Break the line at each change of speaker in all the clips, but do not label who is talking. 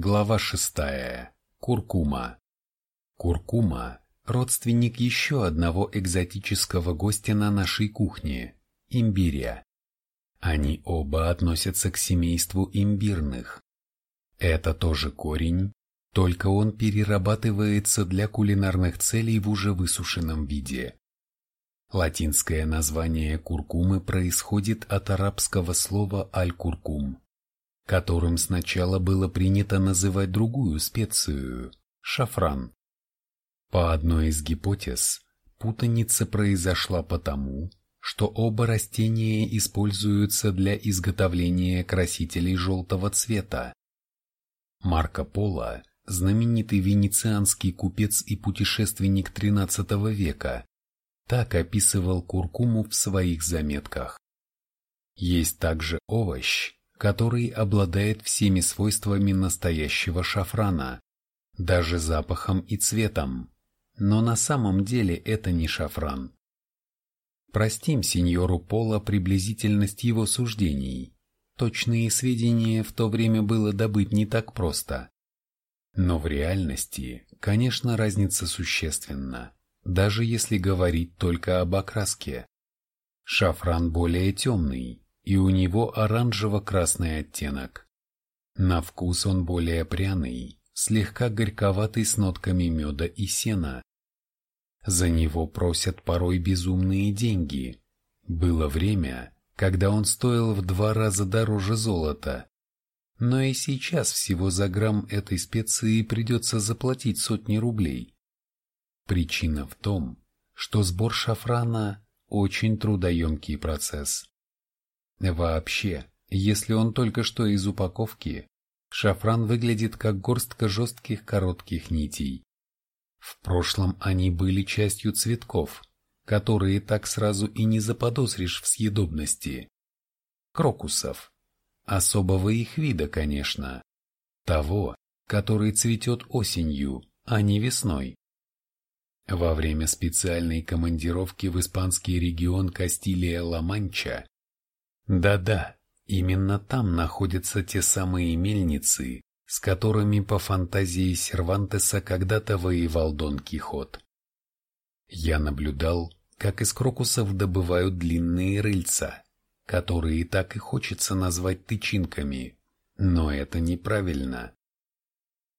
Глава шестая. Куркума. Куркума – родственник еще одного экзотического гостя на нашей кухне – имбиря. Они оба относятся к семейству имбирных. Это тоже корень, только он перерабатывается для кулинарных целей в уже высушенном виде. Латинское название куркумы происходит от арабского слова «аль-куркум», которым сначала было принято называть другую специю – шафран. По одной из гипотез, путаница произошла потому, что оба растения используются для изготовления красителей желтого цвета. Марко Поло, знаменитый венецианский купец и путешественник XIII века, так описывал куркуму в своих заметках. Есть также овощ, который обладает всеми свойствами настоящего шафрана, даже запахом и цветом, но на самом деле это не шафран. Простим сеньору Пола приблизительность его суждений. Точные сведения в то время было добыть не так просто. Но в реальности, конечно, разница существенна, даже если говорить только об окраске. Шафран более темный, и у него оранжево-красный оттенок. На вкус он более пряный, слегка горьковатый с нотками меда и сена. За него просят порой безумные деньги. Было время, когда он стоил в два раза дороже золота. Но и сейчас всего за грамм этой специи придется заплатить сотни рублей. Причина в том, что сбор шафрана – очень трудоемкий процесс. Вообще, если он только что из упаковки, шафран выглядит как горстка жестких коротких нитей. В прошлом они были частью цветков, которые так сразу и не заподозришь в съедобности. Крокусов. Особого их вида, конечно. Того, который цветет осенью, а не весной. Во время специальной командировки в испанский регион Кастилия-Ла-Манча да-да, именно там находятся те самые мельницы, с которыми по фантазии Сервантеса когда-то воевал Дон Кихот. Я наблюдал, как из крокусов добывают длинные рыльца, которые так и хочется назвать тычинками, но это неправильно.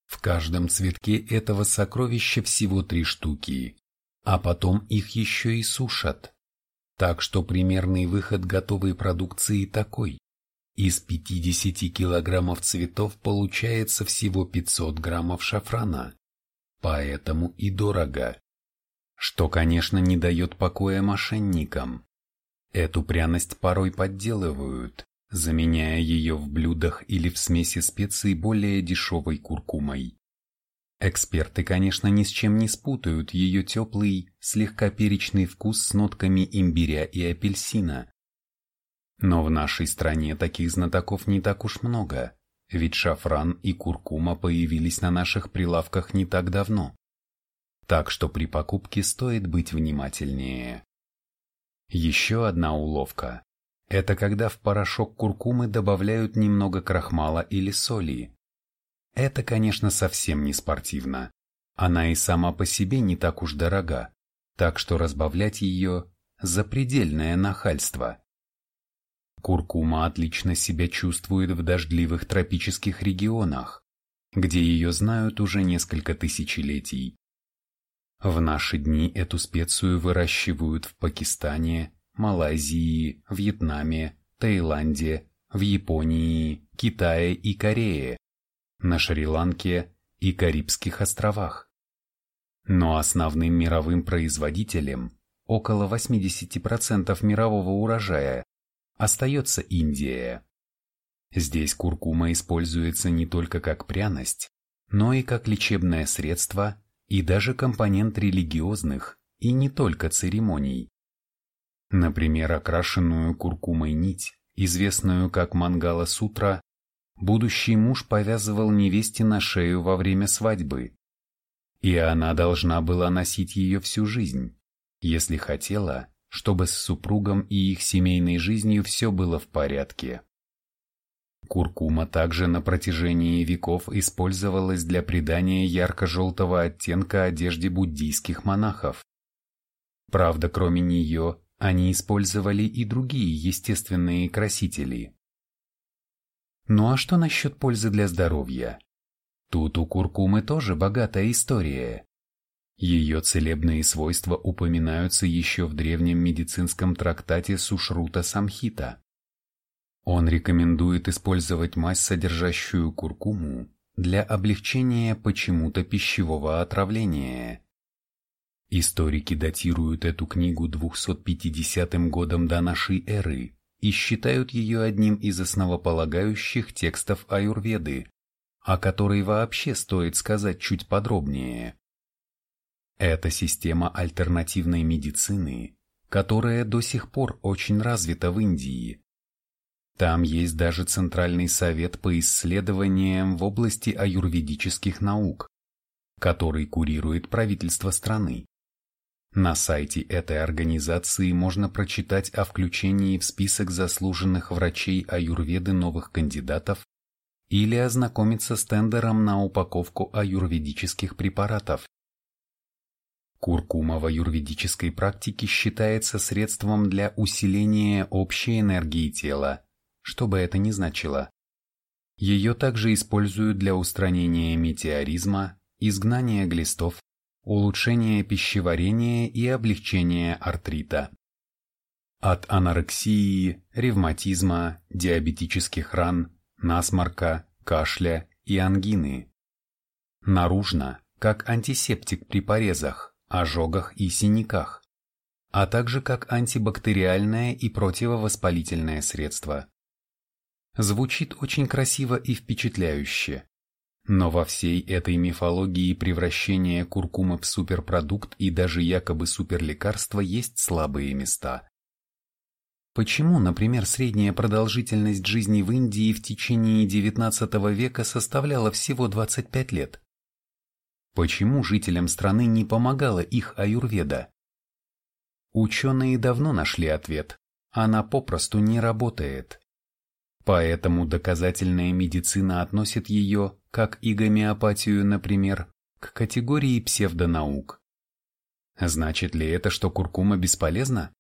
В каждом цветке этого сокровища всего три штуки, а потом их еще и сушат. Так что примерный выход готовой продукции такой. Из 50 килограммов цветов получается всего 500 граммов шафрана. Поэтому и дорого. Что, конечно, не дает покоя мошенникам. Эту пряность порой подделывают, заменяя ее в блюдах или в смеси специй более дешевой куркумой. Эксперты, конечно, ни с чем не спутают ее теплый, слегка перечный вкус с нотками имбиря и апельсина. Но в нашей стране таких знатоков не так уж много, ведь шафран и куркума появились на наших прилавках не так давно. Так что при покупке стоит быть внимательнее. Еще одна уловка – это когда в порошок куркумы добавляют немного крахмала или соли, это, конечно, совсем не спортивно. Она и сама по себе не так уж дорога, так что разбавлять ее – запредельное нахальство. Куркума отлично себя чувствует в дождливых тропических регионах, где ее знают уже несколько тысячелетий. В наши дни эту специю выращивают в Пакистане, Малайзии, Вьетнаме, Таиланде, в Японии, Китае и Корее на Шри-Ланке и Карибских островах. Но основным мировым производителем, около 80% мирового урожая, остается Индия. Здесь куркума используется не только как пряность, но и как лечебное средство и даже компонент религиозных и не только церемоний. Например, окрашенную куркумой нить, известную как Мангала-сутра, будущий муж повязывал невесте на шею во время свадьбы. И она должна была носить ее всю жизнь, если хотела, чтобы с супругом и их семейной жизнью все было в порядке. Куркума также на протяжении веков использовалась для придания ярко-желтого оттенка одежде буддийских монахов. Правда, кроме нее, они использовали и другие естественные красители. Ну а что насчет пользы для здоровья? Тут у куркумы тоже богатая история. Ее целебные свойства упоминаются еще в древнем медицинском трактате Сушрута Самхита. Он рекомендует использовать мазь, содержащую куркуму, для облегчения почему-то пищевого отравления. Историки датируют эту книгу 250 годом до нашей эры и считают ее одним из основополагающих текстов аюрведы, о которой вообще стоит сказать чуть подробнее. Это система альтернативной медицины, которая до сих пор очень развита в Индии. Там есть даже Центральный совет по исследованиям в области аюрведических наук, который курирует правительство страны. На сайте этой организации можно прочитать о включении в список заслуженных врачей аюрведы новых кандидатов или ознакомиться с тендером на упаковку аюрведических препаратов. Куркума в аюрведической практике считается средством для усиления общей энергии тела, что бы это ни значило. Ее также используют для устранения метеоризма, изгнания глистов, улучшения пищеварения и облегчения артрита. От анорексии, ревматизма, диабетических ран, насморка, кашля и ангины. Наружно, как антисептик при порезах, ожогах и синяках, а также как антибактериальное и противовоспалительное средство. Звучит очень красиво и впечатляюще. Но во всей этой мифологии превращения куркумы в суперпродукт и даже якобы суперлекарство есть слабые места. Почему, например, средняя продолжительность жизни в Индии в течение XIX века составляла всего 25 лет? Почему жителям страны не помогала их аюрведа? Ученые давно нашли ответ. Она попросту не работает. Поэтому доказательная медицина относит ее, как и гомеопатию, например, к категории псевдонаук. Значит ли это, что куркума бесполезна?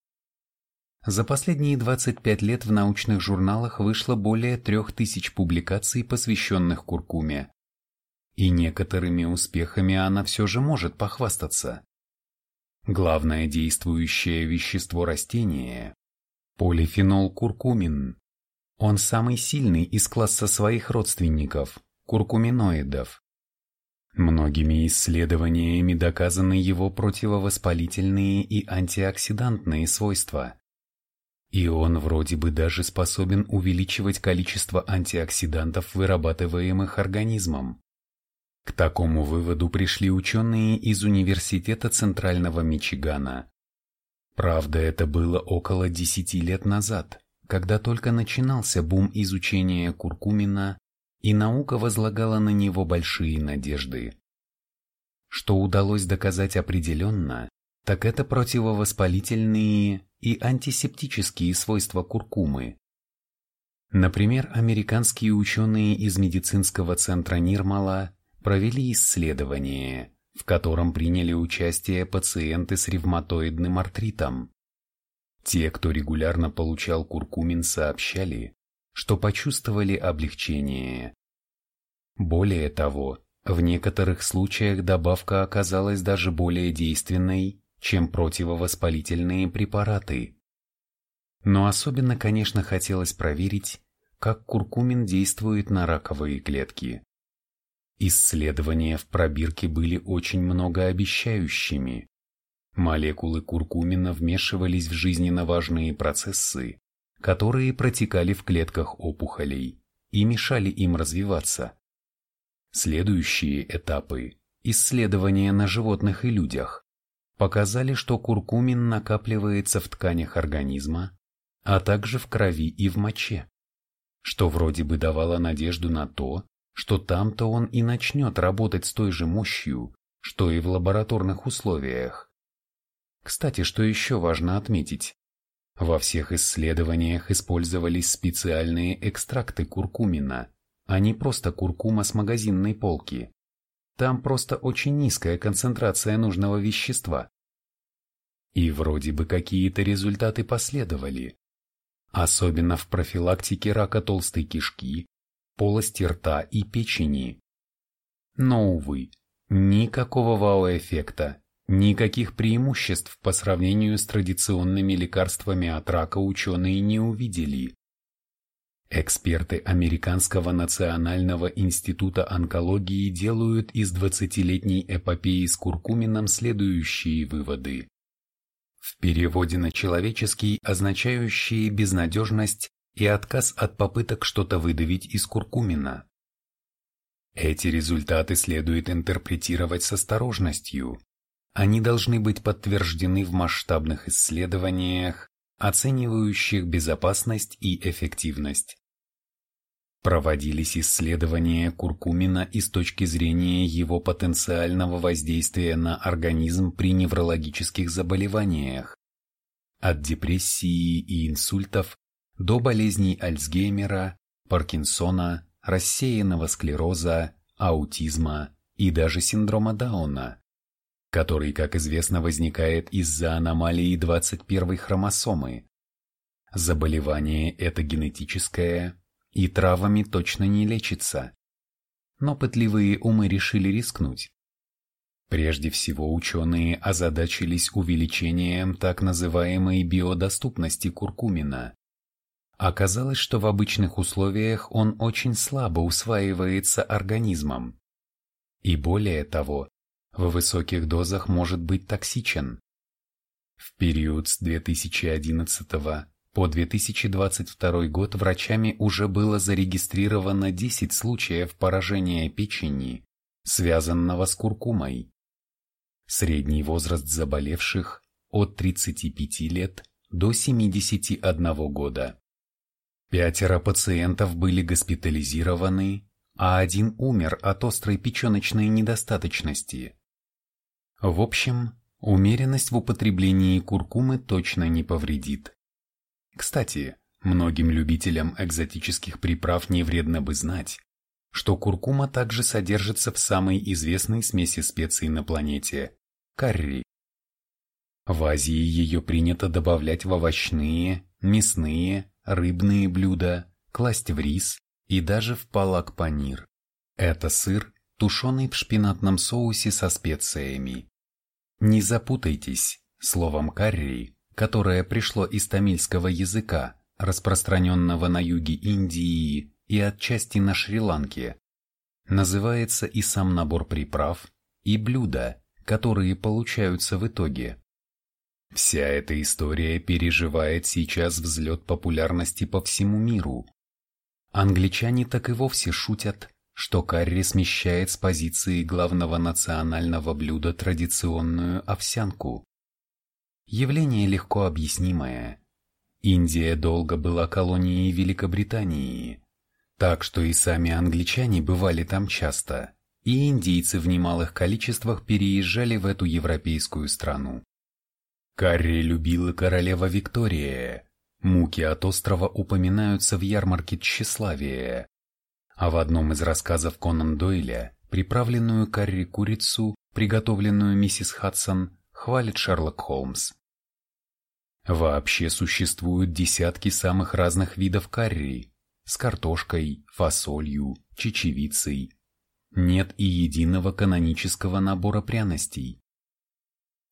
За последние 25 лет в научных журналах вышло более 3000 публикаций, посвященных куркуме и некоторыми успехами она все же может похвастаться. Главное действующее вещество растения – полифенол куркумин. Он самый сильный из класса своих родственников – куркуминоидов. Многими исследованиями доказаны его противовоспалительные и антиоксидантные свойства. И он вроде бы даже способен увеличивать количество антиоксидантов, вырабатываемых организмом. К такому выводу пришли ученые из Университета Центрального Мичигана. Правда, это было около 10 лет назад, когда только начинался бум изучения куркумина, и наука возлагала на него большие надежды. Что удалось доказать определенно, так это противовоспалительные и антисептические свойства куркумы. Например, американские ученые из медицинского центра Нирмала провели исследование, в котором приняли участие пациенты с ревматоидным артритом. Те, кто регулярно получал куркумин, сообщали, что почувствовали облегчение. Более того, в некоторых случаях добавка оказалась даже более действенной, чем противовоспалительные препараты. Но особенно, конечно, хотелось проверить, как куркумин действует на раковые клетки. Исследования в пробирке были очень многообещающими. Молекулы куркумина вмешивались в жизненно важные процессы, которые протекали в клетках опухолей и мешали им развиваться. Следующие этапы – исследования на животных и людях – показали, что куркумин накапливается в тканях организма, а также в крови и в моче, что вроде бы давало надежду на то, что там-то он и начнет работать с той же мощью, что и в лабораторных условиях. Кстати, что еще важно отметить? Во всех исследованиях использовались специальные экстракты куркумина, а не просто куркума с магазинной полки. Там просто очень низкая концентрация нужного вещества. И вроде бы какие-то результаты последовали. Особенно в профилактике рака толстой кишки, полости рта и печени. Но, увы, никакого вау-эффекта, никаких преимуществ по сравнению с традиционными лекарствами от рака ученые не увидели. Эксперты Американского национального института онкологии делают из 20-летней эпопеи с куркумином следующие выводы. В переводе на человеческий означающие безнадежность и отказ от попыток что-то выдавить из куркумина. Эти результаты следует интерпретировать с осторожностью. Они должны быть подтверждены в масштабных исследованиях, оценивающих безопасность и эффективность. Проводились исследования куркумина и с точки зрения его потенциального воздействия на организм при неврологических заболеваниях, от депрессии и инсультов до болезней Альцгеймера, Паркинсона, рассеянного склероза, аутизма и даже синдрома Дауна, который, как известно, возникает из-за аномалии 21 хромосомы. Заболевание это генетическое и травами точно не лечится. Но пытливые умы решили рискнуть. Прежде всего ученые озадачились увеличением так называемой биодоступности куркумина. Оказалось, что в обычных условиях он очень слабо усваивается организмом. И более того, в высоких дозах может быть токсичен. В период с 2011 по 2022 год врачами уже было зарегистрировано 10 случаев поражения печени, связанного с куркумой. Средний возраст заболевших от 35 лет до 71 года. Пятеро пациентов были госпитализированы, а один умер от острой печеночной недостаточности. В общем, умеренность в употреблении куркумы точно не повредит. Кстати, многим любителям экзотических приправ не вредно бы знать, что куркума также содержится в самой известной смеси специй на планете – карри. В Азии ее принято добавлять в овощные, мясные, рыбные блюда, класть в рис и даже в палак-панир. Это сыр, тушеный в шпинатном соусе со специями. Не запутайтесь, словом карри, которое пришло из тамильского языка, распространенного на юге Индии и отчасти на Шри-Ланке. Называется и сам набор приправ, и блюда, которые получаются в итоге. Вся эта история переживает сейчас взлет популярности по всему миру. Англичане так и вовсе шутят, что карри смещает с позиции главного национального блюда традиционную овсянку. Явление легко объяснимое. Индия долго была колонией Великобритании, так что и сами англичане бывали там часто, и индийцы в немалых количествах переезжали в эту европейскую страну. Карри любила королева Виктория. Муки от острова упоминаются в ярмарке тщеславия. А в одном из рассказов Конан Дойля приправленную карри-курицу, приготовленную миссис Хадсон, хвалит Шерлок Холмс. Вообще существуют десятки самых разных видов карри с картошкой, фасолью, чечевицей. Нет и единого канонического набора пряностей.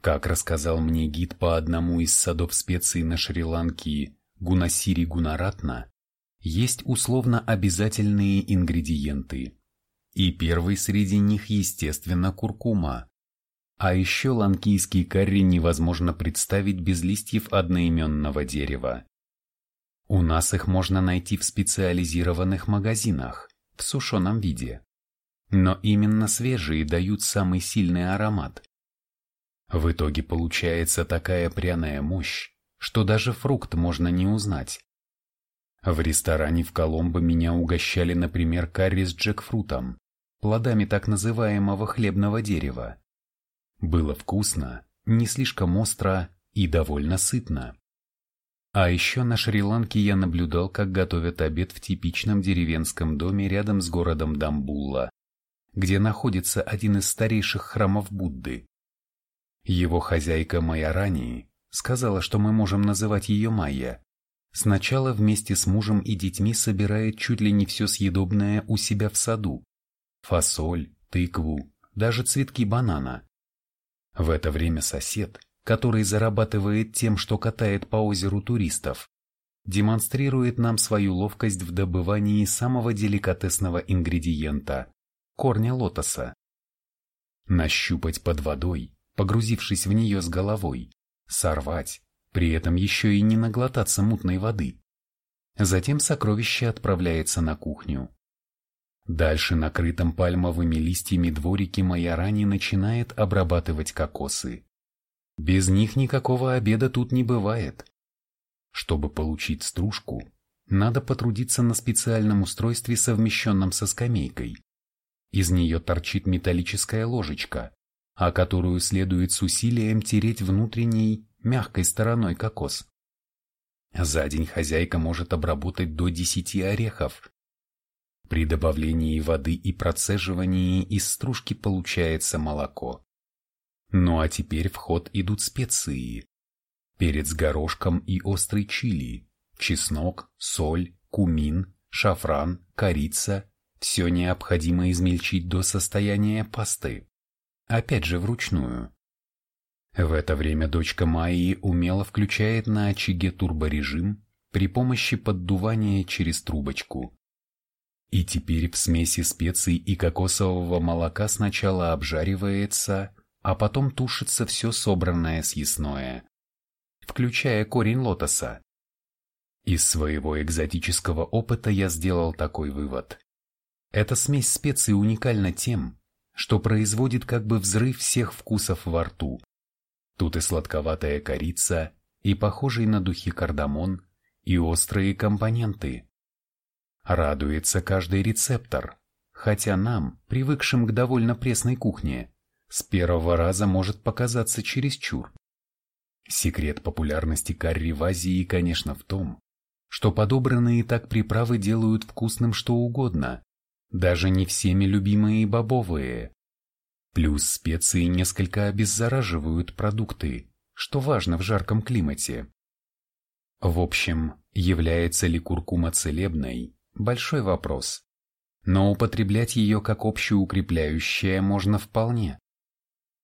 Как рассказал мне гид по одному из садов специй на Шри-Ланке Гунасири Гунаратна, есть условно обязательные ингредиенты. И первый среди них, естественно, куркума. А еще ланкийский карри невозможно представить без листьев одноименного дерева. У нас их можно найти в специализированных магазинах, в сушеном виде. Но именно свежие дают самый сильный аромат. В итоге получается такая пряная мощь, что даже фрукт можно не узнать. В ресторане в Коломбо меня угощали, например, карри с джекфрутом, плодами так называемого хлебного дерева. Было вкусно, не слишком остро и довольно сытно. А еще на Шри-Ланке я наблюдал, как готовят обед в типичном деревенском доме рядом с городом Дамбулла, где находится один из старейших храмов Будды. Его хозяйка Майорани сказала, что мы можем называть ее Майя. Сначала вместе с мужем и детьми собирает чуть ли не все съедобное у себя в саду. Фасоль, тыкву, даже цветки банана. В это время сосед, который зарабатывает тем, что катает по озеру туристов, демонстрирует нам свою ловкость в добывании самого деликатесного ингредиента – корня лотоса. Нащупать под водой, погрузившись в нее с головой, сорвать, при этом еще и не наглотаться мутной воды. Затем сокровище отправляется на кухню. Дальше накрытым пальмовыми листьями дворики Майорани начинает обрабатывать кокосы. Без них никакого обеда тут не бывает. Чтобы получить стружку, надо потрудиться на специальном устройстве, совмещенном со скамейкой. Из нее торчит металлическая ложечка, о которую следует с усилием тереть внутренней, мягкой стороной кокос. За день хозяйка может обработать до 10 орехов. При добавлении воды и процеживании из стружки получается молоко. Ну а теперь в ход идут специи. Перец горошком и острый чили, чеснок, соль, кумин, шафран, корица – все необходимо измельчить до состояния пасты. Опять же вручную. В это время дочка Майи умело включает на очаге турборежим при помощи поддувания через трубочку. И теперь в смеси специй и кокосового молока сначала обжаривается, а потом тушится все собранное съестное, включая корень лотоса. Из своего экзотического опыта я сделал такой вывод. Эта смесь специй уникальна тем, что производит как бы взрыв всех вкусов во рту. Тут и сладковатая корица, и похожий на духи кардамон, и острые компоненты. Радуется каждый рецептор, хотя нам, привыкшим к довольно пресной кухне, с первого раза может показаться чересчур. Секрет популярности карри в Азии, конечно, в том, что подобранные так приправы делают вкусным что угодно, даже не всеми любимые бобовые. Плюс специи несколько обеззараживают продукты, что важно в жарком климате. В общем, является ли куркума целебной – большой вопрос. Но употреблять ее как общеукрепляющее можно вполне.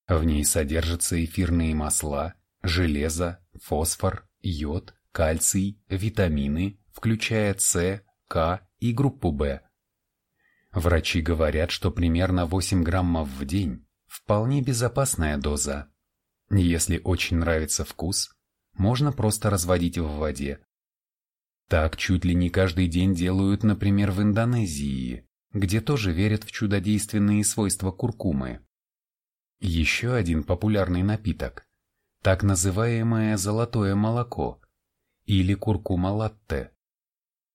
В ней содержатся эфирные масла, железо, фосфор, йод, кальций, витамины, включая С, К и группу В. Врачи говорят, что примерно 8 граммов в день – вполне безопасная доза. Если очень нравится вкус, можно просто разводить в воде. Так чуть ли не каждый день делают, например, в Индонезии, где тоже верят в чудодейственные свойства куркумы. Еще один популярный напиток – так называемое золотое молоко или куркума-латте.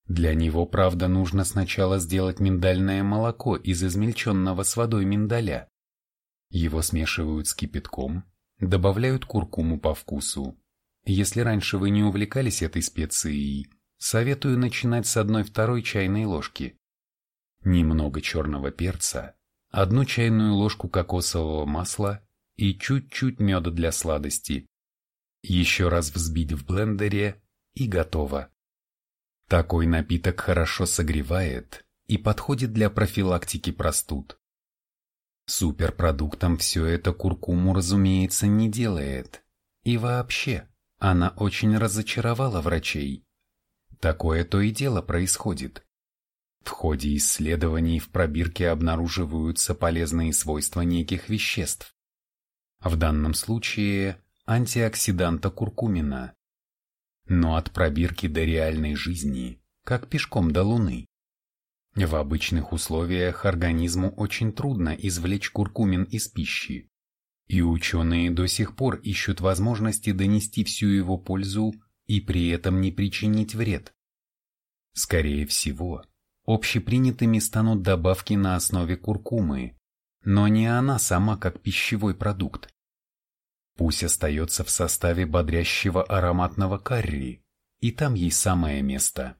Для него, правда, нужно сначала сделать миндальное молоко из измельченного с водой миндаля. Его смешивают с кипятком, добавляют куркуму по вкусу. Если раньше вы не увлекались этой специей, советую начинать с одной-второй чайной ложки. Немного черного перца одну чайную ложку кокосового масла и чуть-чуть меда для сладости. Еще раз взбить в блендере и готово. Такой напиток хорошо согревает и подходит для профилактики простуд. Суперпродуктом все это куркуму, разумеется, не делает. И вообще, она очень разочаровала врачей. Такое то и дело происходит. В ходе исследований в пробирке обнаруживаются полезные свойства неких веществ. В данном случае антиоксиданта куркумина. Но от пробирки до реальной жизни, как пешком до Луны. В обычных условиях организму очень трудно извлечь куркумин из пищи, и ученые до сих пор ищут возможности донести всю его пользу и при этом не причинить вред. Скорее всего, Общепринятыми станут добавки на основе куркумы, но не она сама как пищевой продукт. Пусть остается в составе бодрящего ароматного карри, и там ей самое место.